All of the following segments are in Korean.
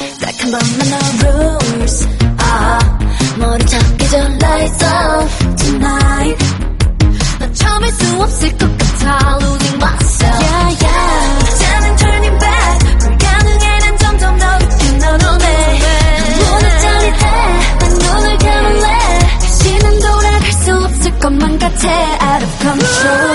딱 한 번만 no rules uh, 머리 작게 져 lights off tonight 나 참을 수 없을 것 같아 losing myself yeah yeah 이제는 turning back 불가능해 난 점점 더 깊게 널 오네 너무나 짜릿해 난 눈을 감을래 다시는 돌아갈 수 없을 것만 같아 out of control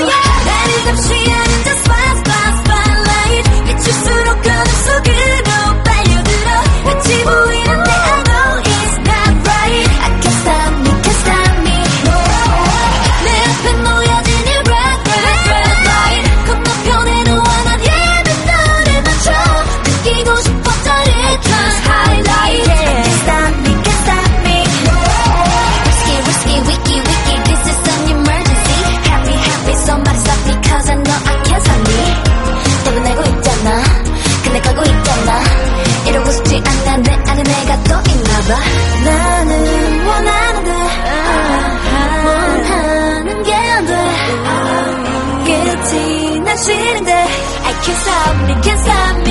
봐. 나는 원하는데. 원하는 게 안 돼. 끝이 난 싫은데. I can't stop, I can't stop